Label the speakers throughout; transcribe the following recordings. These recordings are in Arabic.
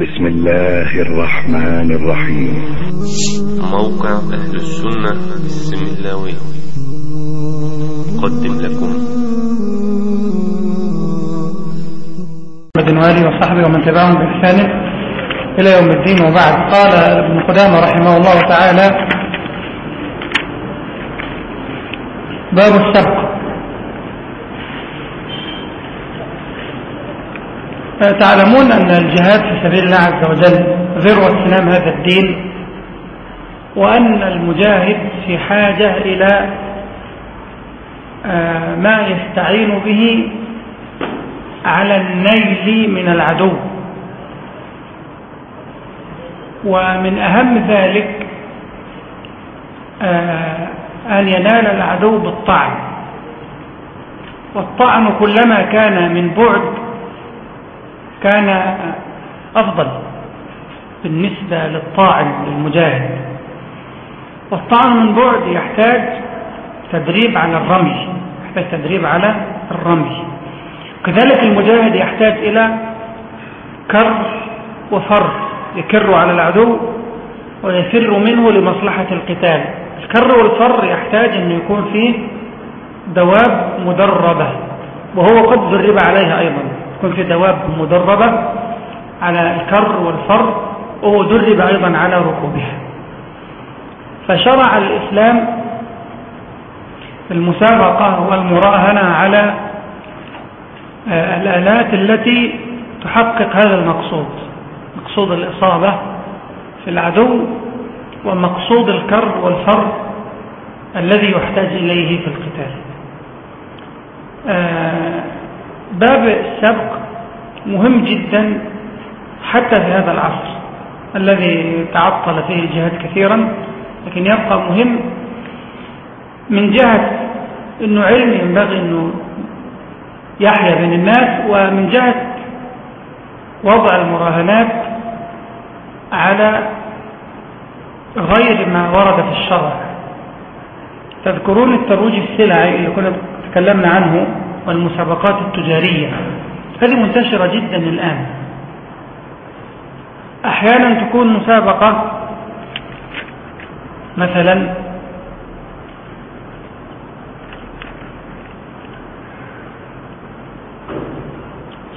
Speaker 1: بسم الله الرحمن الرحيم.
Speaker 2: موقع أهل السنة السملاوي قدم لكم.
Speaker 3: محمد وآله وصحبه ومن تبعهم بإحسان إلى يوم الدين وبعد. قال ابن قدامة رحمه الله تعالى باب السبق. تعلمون أن الجهاد في سبيل الله عز وجل ذروة سنام هذا الدين وأن المجاهد في حاجة إلى ما يستعين به على النيل من العدو. ومن أهم ذلك أن ينال العدو بالطعن. والطعن كلما كان من بعد كان أفضل بالنسبة للطاعن للمجاهد والطعن من بعد يحتاج تدريب على الرمي يحتاج تدريب على الرمي. كذلك المجاهد يحتاج إلى كر وفر يكر على العدو ويفر منه لمصلحة القتال. الكر والفر يحتاج أن يكون فيه دواب مدربة وهو قد درب عليها أيضا. في دواب مدربة على الكر والفر وهو درب أيضا على ركوبها. فشرع الإسلام المسابقة والمراهنة على الآلات التي تحقق هذا المقصود. مقصود الإصابة في العدو ومقصود الكر والفر الذي يحتاج إليه في القتال. باب السبق مهم جدا حتى في هذا العصر الذي تعطل فيه الجهاد كثيرا لكن يبقى مهم من جهة أنه علم ينبغي أنه يحيا بين الناس ومن جهة وضع المراهنات على غير ما ورد في الشرع. تذكرون الترويج السلعي اللي كنا تكلمنا عنه؟ والمسابقات التجارية. هذه منتشرة جدا الآن. أحيانا تكون مسابقة مثلا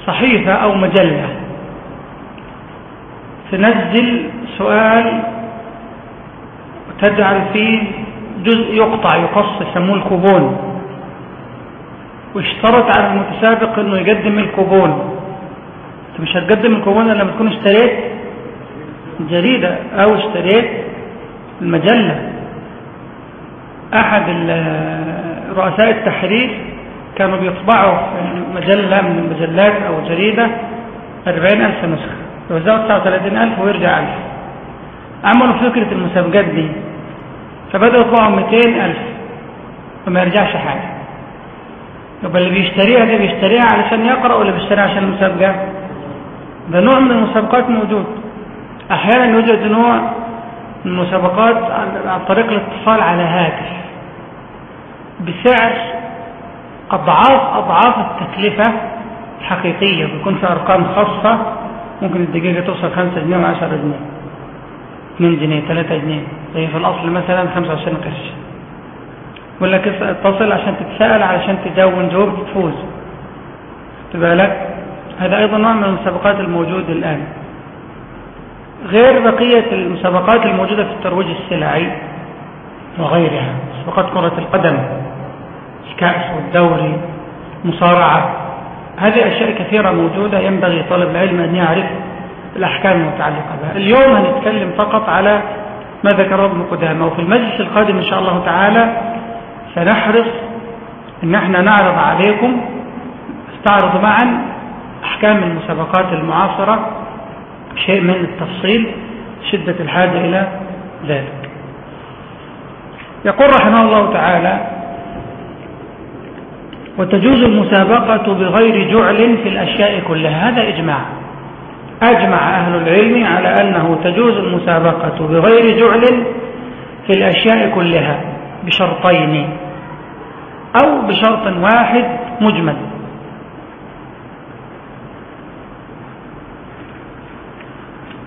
Speaker 3: صحيفة أو مجلة. تنزل سؤال وتجعل فيه جزء يقطع يقص يسموه الكوبون واشترط على المتسابق إنه يقدم الكوبون. أنت مش هتقدم الكوبون إلا لما تكون اشتريت جريدة أو اشتريت المجلة. أحد رؤساء التحرير كانوا بيطبعوا مجلة من المجلات أو جريدة 40 ألف نسخة. يوزعوا 39 ألف ويرجع ألف. عملوا فكرة المسابقات دي. فبدأوا يطبعوا 200 ألف. وما يرجعش حاجة. يبقى اللي بيشتريها دي بيشتريها علشان يقرأ ولا بيشتريها عشان المسابقة؟ ده نوع من المسابقات موجود. أحيانا يوجد نوع من المسابقات عن طريق الاتصال على هاتف. بسعر أضعاف أضعاف التكلفة الحقيقية. بيكون في أرقام خاصة. ممكن الدقيقة توصل 5 جنيه و 10 جنيه. 2 جنيه 3 جنيه. زي في الأصل مثلا 25 قرش. يقول لك اتصل عشان تتساءل علشان تجاوب جواب تفوز. تبقى لك هذا أيضا نوع من المسابقات الموجودة الآن. غير بقية المسابقات الموجودة في الترويج السلعي وغيرها مسابقات كرة القدم الكأس والدوري مصارعة هذه أشياء كثيرة موجودة ينبغي طالب العلم أن يعرف الأحكام المتعلقة بها. اليوم هنتكلم فقط على ما ذكره ابن قدامة وفي المجلس القادم إن شاء الله تعالى سنحرص أن إحنا نعرض عليكم نستعرض معا أحكام المسابقات المعاصرة شيء من التفصيل شدة الحاجة إلى ذلك. يقول رحمه الله تعالى وتجوز المسابقة بغير جعل في الأشياء كلها. هذا إجماع. أجمع أهل العلم على أنه تجوز المسابقة بغير جعل في الأشياء كلها بشرطين. أو بشرط واحد مجمل.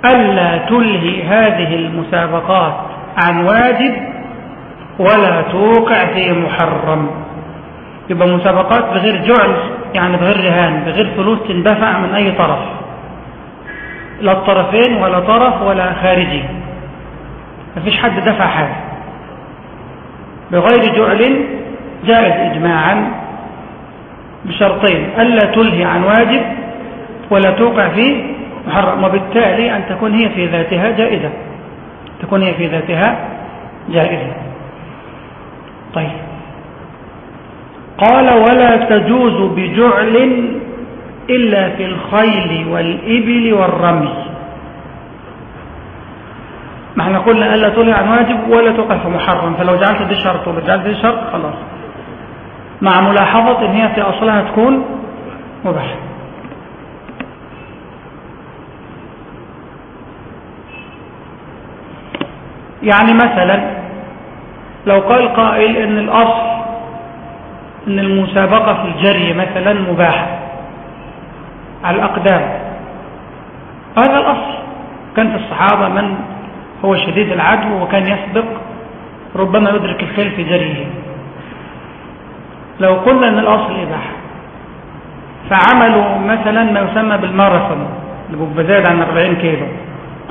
Speaker 3: ألا تلهي هذه المسابقات عن واجب ولا توقع في محرم. يبقى مسابقات بغير جعل يعني بغير رهان بغير فلوس تندفع من أي طرف. لا الطرفين ولا طرف ولا خارجي. مفيش حد دفع حاجة. بغير جعل جائز إجماعا بشرطين ألا تلهي عن واجب ولا توقع فيه محرم وبالتالي أن تكون هي في ذاتها جائزة. تكون هي في ذاتها جائزة. طيب. قال ولا تجوز بجعل إلا في الخيل والإبل والرمي. ما إحنا قلنا ألا تلهي عن واجب ولا توقع في محرم. فلو جعلت دي شرط ولا جعلت دي شرط خلاص. مع ملاحظة إن هي في أصلها تكون مباحة. يعني مثلا لو قال قائل إن الأصل إن المسابقة في الجري مثلا مباحة على الأقدام. هذا الأصل. كان في الصحابة من هو شديد العدو وكان يسبق ربما يدرك الخيل في جريه. لو قلنا إن الأصل إباحة فعملوا مثلا ما يسمى بالماراثون اللي بيبقى زاد عن 40 كيلو.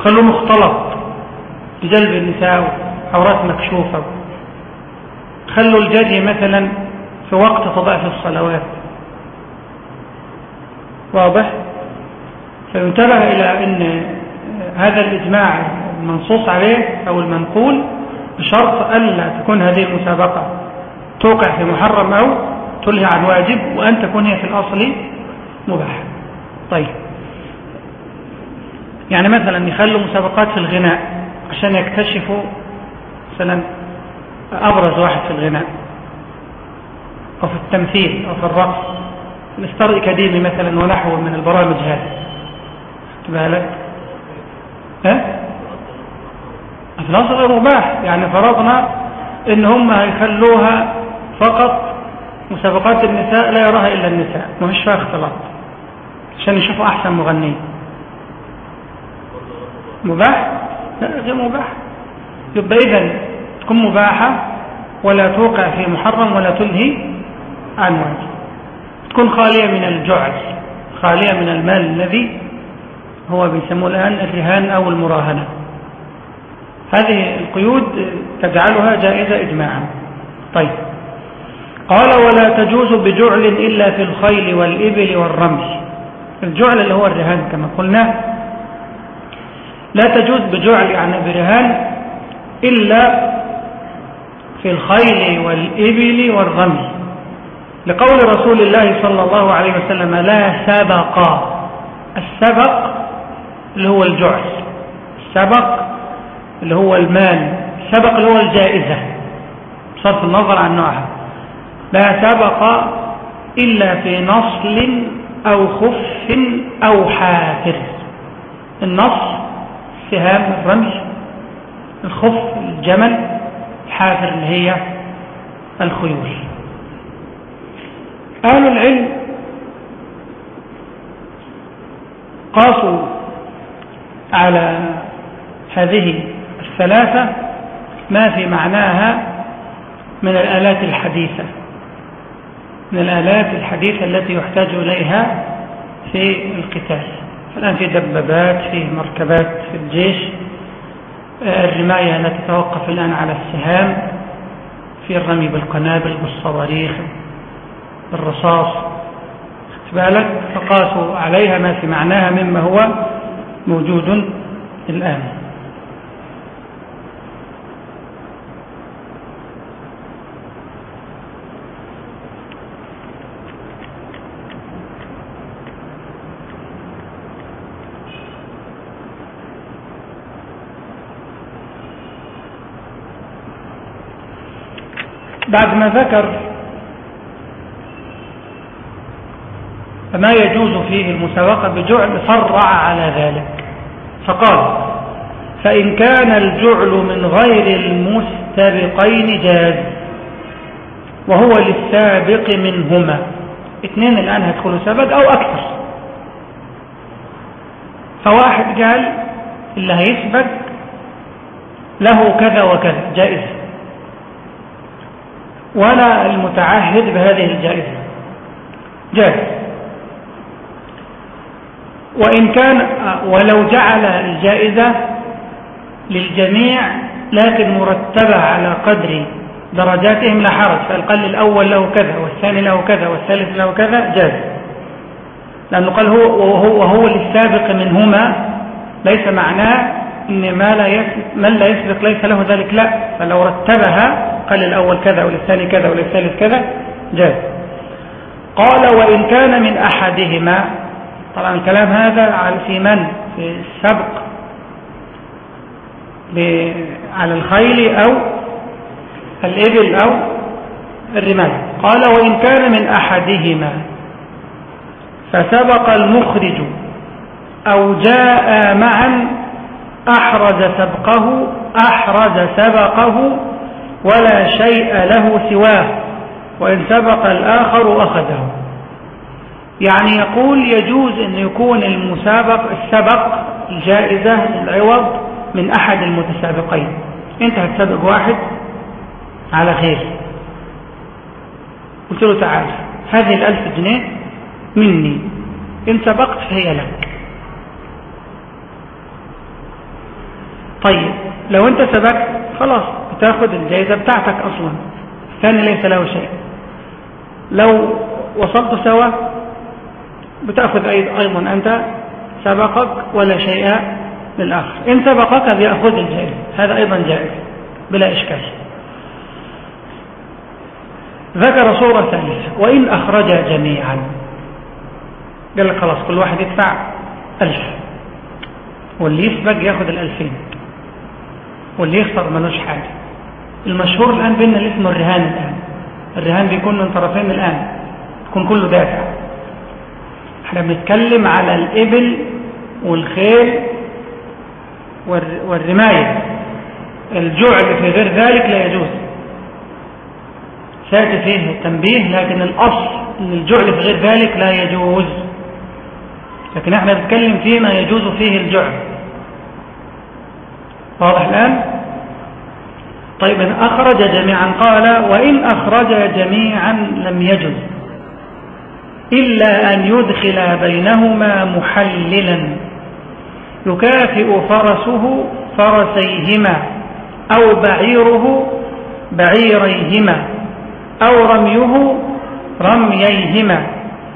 Speaker 3: خلوه مختلط بجلب النساء عورات مكشوفة. خلوا الجري مثلا في وقت تضعف الصلوات. واضح؟ فينتبه إلى أن هذا الإجماع المنصوص عليه أو المنقول بشرط ألا تكون هذه المسابقة. توقع في محرم أو تلهي عن واجب وأن تكون هي في الأصل مباح طيب. يعني مثلا يخلوا مسابقات في الغناء عشان يكتشفوا مثلا أبرز واحد في الغناء أو في التمثيل أو في الرقص. الإصدار الأكاديمي مثلا ونحو من البرامج هذه. بالك؟ ها؟ في الأصل غير مباح. يعني فرضنا إن هم هيخلوها فقط مسابقات النساء لا يراها إلا النساء ما فيش فيها اختلاط. عشان يشوفوا أحسن مغنيين. مباح؟ لا غير مباح. يبقى إذا تكون مباحة ولا توقع في محرم ولا تلهي عن واجب تكون خالية من الجعل خالية من المال الذي هو بيسموه الآن الرهان أو المراهنة. هذه القيود تجعلها جائزة إجماعا. طيب. قال ولا تجوز بجعل إلا في الخيل والإبل والرمي الجعل اللي هو الرهان كما قلنا. لا تجوز بجعل يعني برهان إلا في الخيل والإبل والرمي لقول رسول الله صلى الله عليه وسلم لا سبق. السبق اللي هو الجعل. السبق اللي هو المال. السبق اللي هو الجائزة. بصرف النظر عن نوعها. لا سبق إلا في نصل أو خف أو حافر. النصل سهام الرمي الخف الجمل الحافر اللي هي الخيول. أهل العلم قاسوا على هذه الثلاثة ما في معناها من الآلات الحديثة. من الآلات الحديثة التي يحتاج إليها في القتال. الآن في دبابات في مركبات في الجيش. الرماية لا تتوقف الآن على السهام. في الرمي بالقنابل بالصواريخ بالرصاص. بالك؟ فقاسوا عليها ما في معناها مما هو موجود الآن. بعد ما ذكر فما يجوز فيه المسابقة بجعل فرع على ذلك. فقال فإن كان الجعل من غير المستبقين جاز وهو للسابق منهما. اثنين الآن هيدخلوا سبق أو أكثر. فواحد قال اللي هيسبق له كذا وكذا جائزة ولا المتعهد بهذه الجائزة. جائز. وإن كان ولو جعل الجائزة للجميع لكن مرتبة على قدر درجاتهم لا حرج. فالقل الأول له كذا والثاني له كذا والثالث له كذا جاز لأنه قال هو وهو, وهو للسابق منهما ليس معناه إن ما لا من لا يسبق ليس له ذلك. لا فلو رتبها قال الأول كذا وللثاني كذا وللثالث كذا. جاز قال وإن كان من أحدهما طبعا الكلام هذا في من؟ في السبق. على الخيل أو الإبل أو الرمال. قال وإن كان من أحدهما فسبق المخرج أو جاء معا أحرز سبقه أحرز سبقه ولا شيء له سواه وإن سبق الآخر أخذه. يعني يقول يجوز أن يكون المسابق السبق الجائزة العوض من أحد المتسابقين. أنت هتسابق واحد. على خير. قلت له تعال هذه الألف جنيه مني. إن سبقت فهي لك. طيب لو أنت سبقت خلاص. بتاخد الجائزة بتاعتك أصلا. الثاني ليس له شيء. لو وصلت سوا بتأخذ أيضا أنت سبقك ولا شيء للآخر. إن سبقك بيأخذ الجائزة. هذا أيضا جائز بلا إشكال. ذكر صورة ثالثة. وإن أخرج جميعا. قال لك خلاص كل واحد يدفع ألف. واللي يسبق يأخذ الألفين. واللي يخسر ملوش حاجة. المشهور الآن بيننا اللي اسمه الرهان الآن. الرهان بيكون من طرفين الآن. يكون كله دافع. إحنا بنتكلم على الإبل والخيل والرماية. الجعل في غير ذلك لا يجوز. سيأتي فيه تنبيه لكن الأصل أن الجعل في غير ذلك لا يجوز. لكن إحنا بنتكلم فيما يجوز فيه الجعل واضح الآن؟ طيب إن أخرج جميعا قال وإن أخرج جميعا لم يجز إلا أن يدخل بينهما محللا يكافئ فرسه فرسيهما أو بعيره بعيريهما أو رميه رمييهما.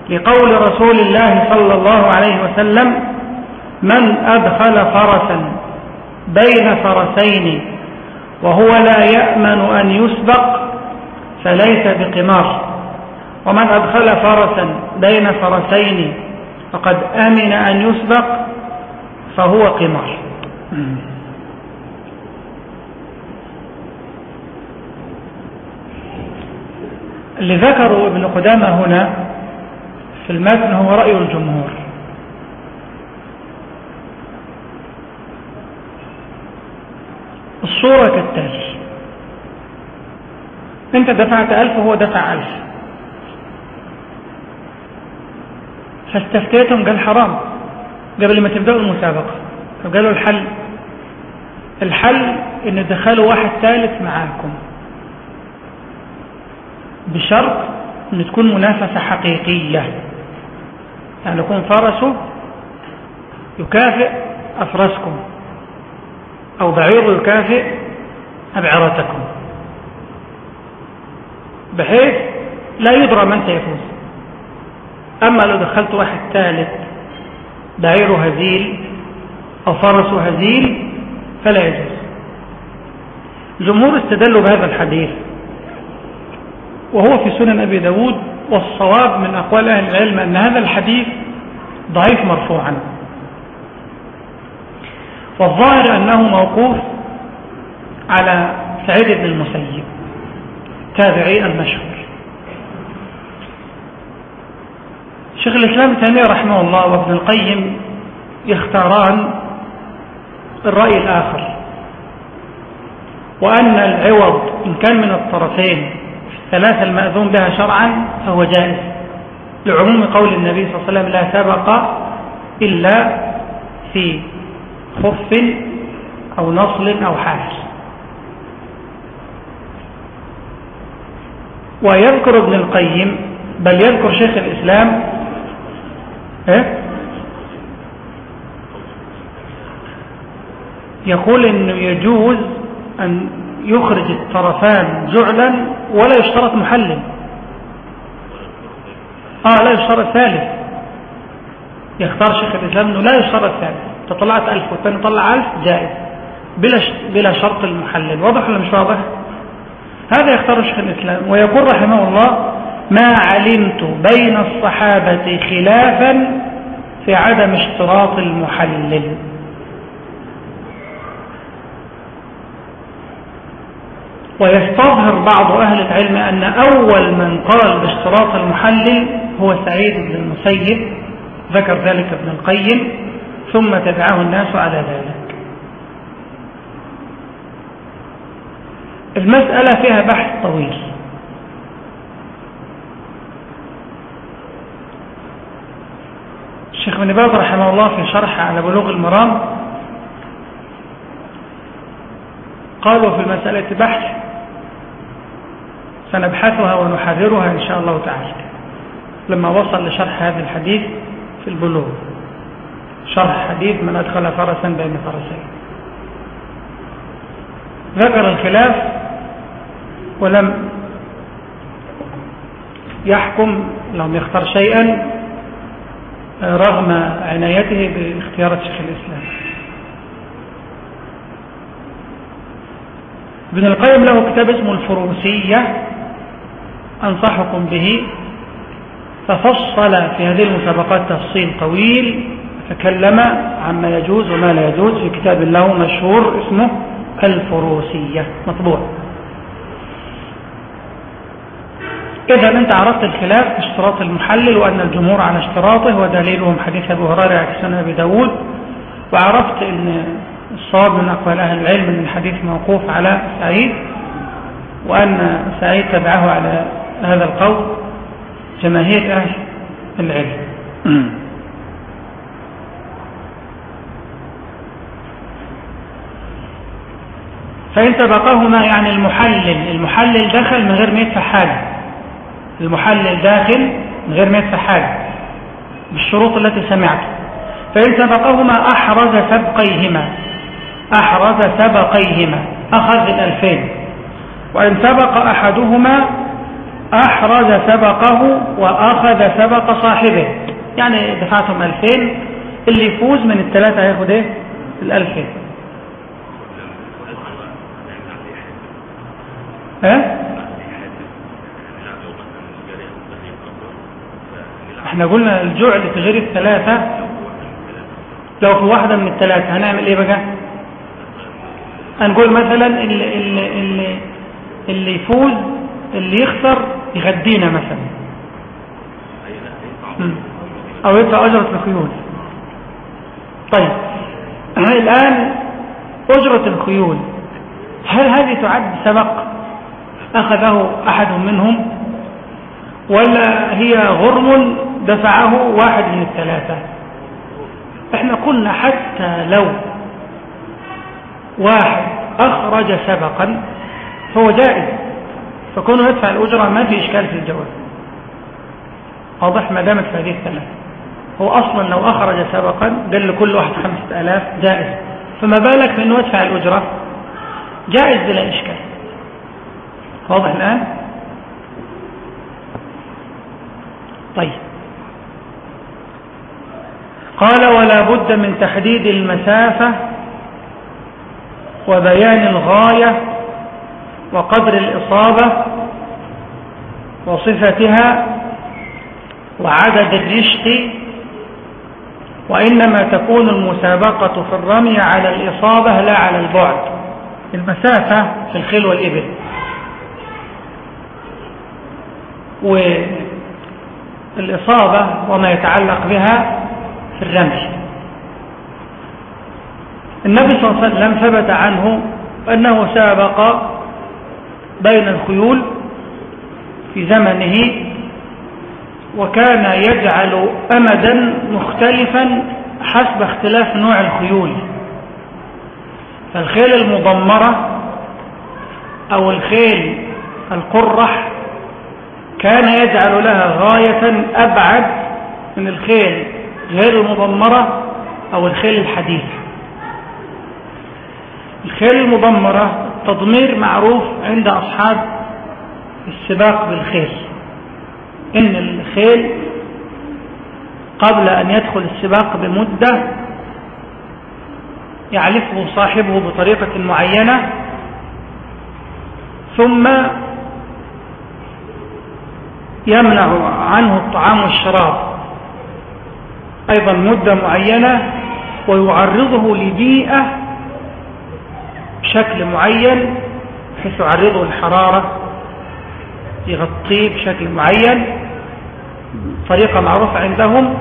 Speaker 3: لقول رسول الله صلى الله عليه وسلم من أدخل فرسا بين فرسين وهو لا يأمن أن يسبق فليس بقمار. ومن أدخل فرسا بين فرسين فقد أمن أن يسبق فهو قمار. اللي ذكره ابن قدامة هنا في المتن هو رأي الجمهور. الصورة كالتالي. أنت دفعت ألف وهو دفع ألف. فاستفتيتهم قال حرام. قبل ما تبدأوا المسابقة. فقالوا الحل. الحل إن دخلوا واحد ثالث معاكم. بشرط إن تكون منافسة حقيقية. يعني يكون فرسه يكافئ أفرسكم أو بعير يكافئ أبعرتكم. بحيث لا يدرى من سيفوز. أما لو دخلت واحد ثالث بعيره هزيل أو فرسه هزيل فلا يجوز. الجمهور استدلوا بهذا الحديث وهو في سنن أبي داود والصواب من أقوال أهل العلم أن هذا الحديث ضعيف مرفوعا. والظاهر أنه موقوف على سعيد بن المسيب تابعي المشهور. شيخ الإسلام تيمية رحمه الله وابن القيم يختاران الرأي الآخر وأن العوض إن كان من الطرفين الثلاثة المأذون بها شرعا فهو جائز لعموم قول النبي صلى الله عليه وسلم لا سبق إلا في خف أو نصل أو حافل ويذكر ابن القيم بل يذكر شيخ الإسلام إيه؟ يقول انه يجوز أن يخرج الطرفان جعلا ولا يشترط محلل آه لا يشترط ثالث. يختار شيخ الإسلام إنه لا يشترط ثالث. تطلعت ألف والثاني طلع ألف جائز. بلا بلا شرط المحلل. واضح ولا مش واضح؟ هذا يختار شيخ الإسلام. ويقول رحمه الله ما علمت بين الصحابة خلافا في عدم اشتراط المحلل. ويستظهر بعض أهل العلم أن أول من قال باشتراط المحلل هو سعيد بن المسيب. ذكر ذلك ابن القيم. ثم تبعه الناس على ذلك. المسألة فيها بحث طويل. الشيخ ابن باز رحمه الله في شرح على بلوغ المرام قالوا في المسألة بحث سنبحثها ونحررها إن شاء الله تعالى لما وصل لشرح هذا الحديث في البلوغ. شرح حديث من أدخل فرسا بين فرسين. ذكر الخلاف ولم يحكم لم يختار شيئا رغم عنايته باختيار شيخ الإسلام. ابن القيم له كتاب اسمه الفروسية أنصحكم به ففصل في هذه المسابقات تفصيل طويل. تكلم عما يجوز وما لا يجوز في كتاب له مشهور اسمه الفروسية. مطبوع. إذا أنت عرفت الخلاف في اشتراط المحلل وأن الجمهور على اشتراطه ودليلهم حديث أبو هريرة عكسان أبي داود. وعرفت أن الصواب من أقوال أهل العلم أن الحديث موقوف على سعيد وأن سعيد تبعه على هذا القول جماهير أهل العلم. فإن سبقهما يعني المحلل المحلل دخل من غير ما يدفع حاجة. المحلل داخل من غير ما يدفع حاجة. بالشروط التي سمعت فإن سبقهما أحرز سبقيهما. أحرز سبقيهما. أخذ الألفين. وإن سبق أحدهما أحرز سبقه وأخذ سبق صاحبه. يعني دفعتهم ألفين اللي يفوز من الثلاثة هياخد إيه؟ الألفين. ها إحنا قلنا الجعل في غير الثلاثة لو في واحدة من الثلاثة هنعمل إيه بقى؟ هنقول مثلا اللي, اللي, اللي يفوز اللي يخسر يغدينا مثلا. أو يدفع أجرة الخيول. طيب. الآن أجرة الخيول. هل هذه تعد سبق؟ أخذه أحد منهم ولا هي غرم دفعه واحد من الثلاثة. إحنا قلنا حتى لو واحد أخرج سبقا فهو جائز. فكونه يدفع الأجرة ما في إشكال في الجواز. واضح ما دامت في هذه الثلاثة هو أصلا لو أخرج سبقا قال لكل واحد خمسة آلاف جائز. فما بالك بأنه يدفع الأجرة؟ جائز بلا إشكال. واضح الآن؟ طيب. قال ولا بد من تحديد المسافة وبيان الغاية وقدر الإصابة وصفتها وعدد الرشق وإنما تكون المسابقة في الرمي على الإصابة لا على البعد. المسافة في الخيل والإبل. والإصابة وما يتعلق بها في الرمي النبي صلى الله عليه وسلم ثبت عنه أنه سابق بين الخيول في زمنه وكان يجعل أمدا مختلفا حسب اختلاف نوع الخيول. فالخيل المضمرة أو الخيل القرح كان يجعل لها غاية أبعد من الخيل غير المضمرة أو الخيل الحديث. الخيل المضمرة تضمير معروف عند أصحاب السباق بالخيل. إن الخيل قبل أن يدخل السباق بمدة يعرفه صاحبه بطريقة معينة ثم يمنع عنه الطعام والشراب. أيضا مدة معينة ويعرضه لبيئة بشكل معين بحيث يعرضه الحرارة يغطيه بشكل معين. طريقة معروفة عندهم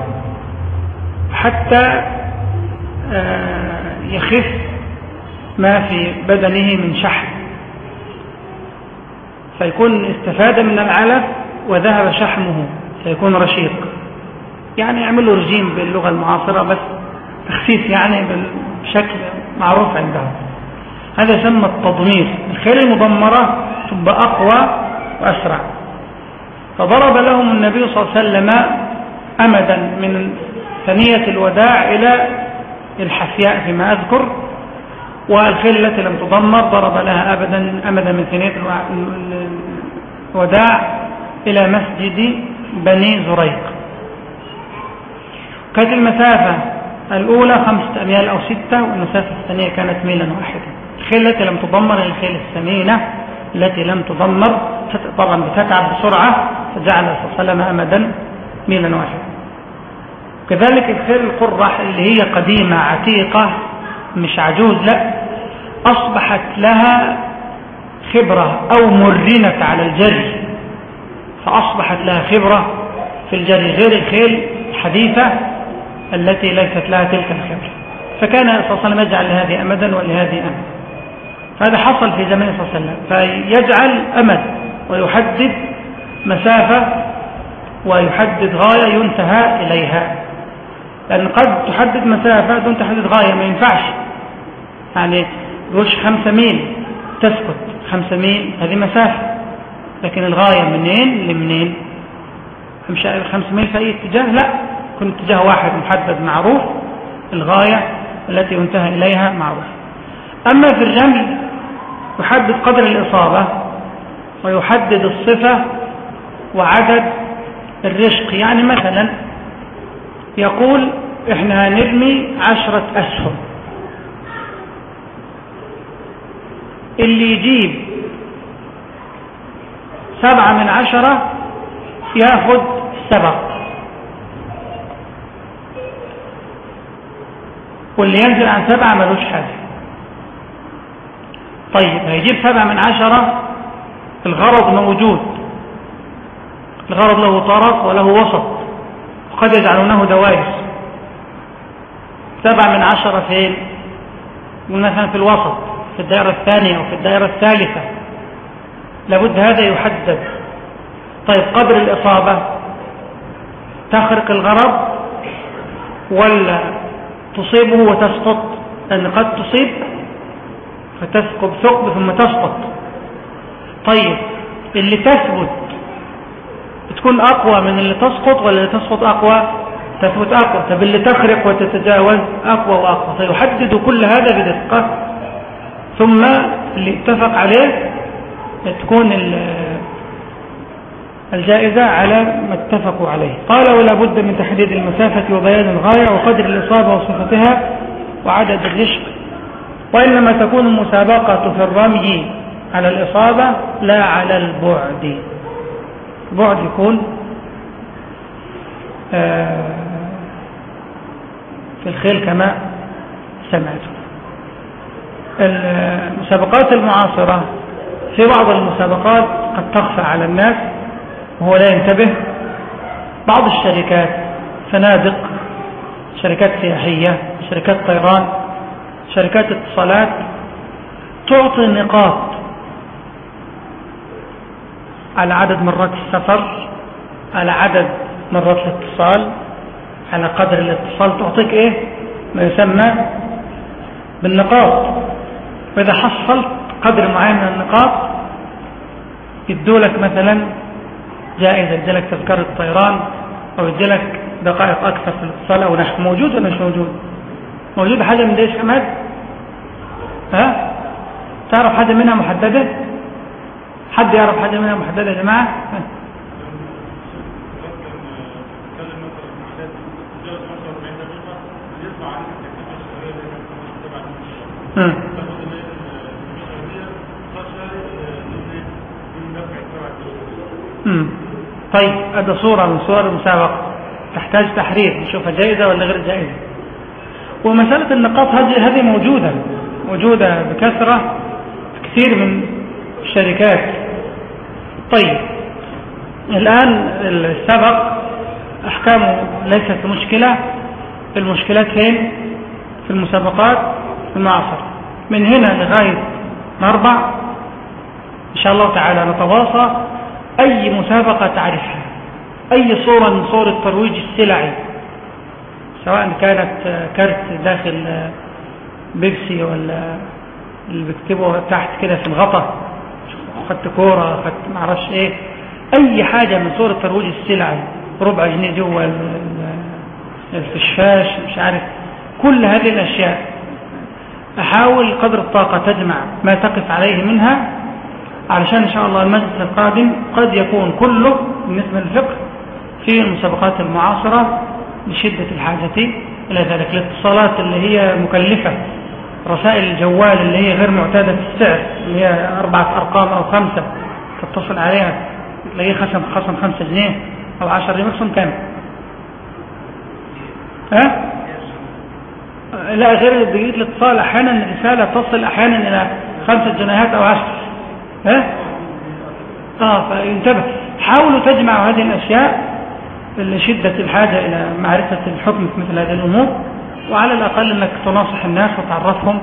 Speaker 3: حتى آه، يخف ما في بدنه من شحم. فيكون استفاد من العلف وذهب شحمه فيكون رشيق. يعني يعمل له رجيم باللغة المعاصرة بس تخفيف يعني بشكل معروف عندهم هذا يسمى التضمير. الخيل المضمرة تبقى أقوى وأسرع. فضرب لهم النبي صلى الله عليه وسلم أمدا من ثنية الوداع إلى الحفياء فيما أذكر. والخيل التي لم تضمر ضرب لها أبدا أمدا من ثنية الوداع إلى مسجد بني زريق. كانت المسافة الأولى خمسة أميال أو ستة والمسافة الثانية كانت ميلا واحدا الخيل التي لم تضمر الخيل الثمينة التي لم تضمر طبعا بتتعب بسرعة فجعل صلى أمدا ميلا واحدا كذلك الخيل القرح اللي هي قديمة عتيقة مش عجوز لا. أصبحت لها خبرة أو مرنت على الجري. فأصبحت لها خبرة في الجري غير الخيل الحديثة التي ليست لها تلك الخبرة. فكان صلى الله عليه وسلم يجعل لهذه أمدا ولهذه أمد. فهذا حصل في زمن صلى الله عليه وسلم. فيجعل أمد ويحدد مسافة ويحدد غاية ينتهى إليها. لأن قد تحدد مسافة دون تحديد غاية ما ينفعش. يعني يقولش خمسة ميل تسكت خمسة ميل هذه مسافة. لكن الغاية منين؟ لمنين؟ مش خمسة ميل في أي اتجاه؟ لا يكون اتجاه واحد محدد معروف. الغاية التي ينتهى إليها معروف. أما في الرمي يحدد قدر الإصابة ويحدد الصفة وعدد الرشق. يعني مثلا يقول إحنا هنرمي عشرة أسهم اللي يجيب سبعة من عشرة ياخد سبق واللي ينزل عن سبعة ملوش حاجة. طيب هيجيب سبعة من عشرة الغرض موجود الغرض له طرف وله وسط. وقد يجعلونه دوائر. سبعة من عشرة فين؟ مثلا في الوسط في الدائرة الثانية وفي الدائرة الثالثة. لابد هذا يحدد. طيب قدر الإصابة تخرق الغرض ولا تصيبه وتسقط؟ لأن قد تصيب فتثقب ثقب ثم تسقط. طيب اللي تثبت تكون أقوى من اللي تسقط ولا اللي تسقط أقوى؟ تثبت أقوى. طب اللي تخرق وتتجاوز أقوى وأقوى. فيحدد كل هذا بدقة. ثم اللي اتفق عليه تكون الجائزة على ما اتفقوا عليه. قال ولا بد من تحديد المسافة وبيان الغاية وقدر الإصابة وصفتها وعدد الرشق. وإنما تكون المسابقة في الرمي على الإصابة لا على البعد. البعد يكون آه، في الخيل كما سمعتم. المسابقات المعاصرة في بعض المسابقات قد تخفى على الناس وهو لا ينتبه. بعض الشركات فنادق شركات سياحية شركات طيران شركات اتصالات تعطي نقاط على عدد مرات السفر على عدد مرات الاتصال على قدر الاتصال. تعطيك إيه؟ ما يسمى بالنقاط. وإذا حصلت قدر معين من النقاط يدولك مثلا جائزة يدولك تذكرة طيران أو يدولك دقائق أكثر في الاتصال أو نحو موجود ولا مش موجود؟ موجود حاجة من ديش حماد؟ ها؟ تعرف حاجة منها محددة؟ حد يعرف حاجة منها محددة يا جماعة؟ ها. ها. مم. طيب هذا صورة من صور المسابقة. تحتاج تحرير نشوفها جائزة ولا غير جائزة. ومسألة النقاط هذه هذه موجودة موجودة بكثرة في كثير من الشركات. طيب الآن السبق أحكامه ليست مشكلة. المشكلات فين؟ في المسابقات في المعصر من هنا لغاية مربع. إن شاء الله تعالى نتواصى أي مسابقة تعرفها؟ أي صورة من صور الترويج السلعي؟ سواء كانت كارت داخل بيبسي ولا اللي بيكتبه تحت كده في الغطا خدت كورة خدت معرفش إيه. أي حاجة من صور الترويج السلعي ربع جنيه جوه الفشاش مش عارف. كل هذه الأشياء. أحاول قدر الطاقة تجمع ما تقف عليه منها علشان إن شاء الله المجلس القادم قد يكون كله بالنسبة للفقه في المسابقات المعاصرة لشدة الحاجة إلى ذلك الاتصالات اللي هي مكلفة رسائل الجوال اللي هي غير معتادة في السعر اللي هي أربعة أرقام أو خمسة تتصل عليها تلاقيه خصم خصم خمسة جنيه أو عشر جنيه خصم كام؟ ها؟ لا غير دقيقة الاتصال أحيانا الرسالة تصل أحيانا إلى خمسة جنيهات أو عشر ها؟ آه فانتبه. حاولوا تجمعوا هذه الأشياء لشدة الحاجة إلى معرفة الحكم في مثل هذه الأمور وعلى الأقل أنك تناصح الناس وتعرفهم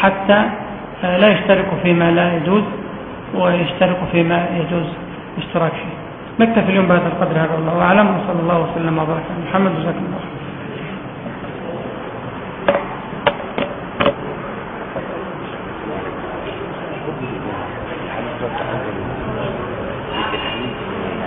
Speaker 3: حتى لا يشتركوا فيما لا يجوز ويشتركوا فيما يجوز الاشتراك فيه. نكتفي اليوم بهذا القدر هذا والله أعلم وصلى الله وسلم وبارك على محمد وجزاكم الله.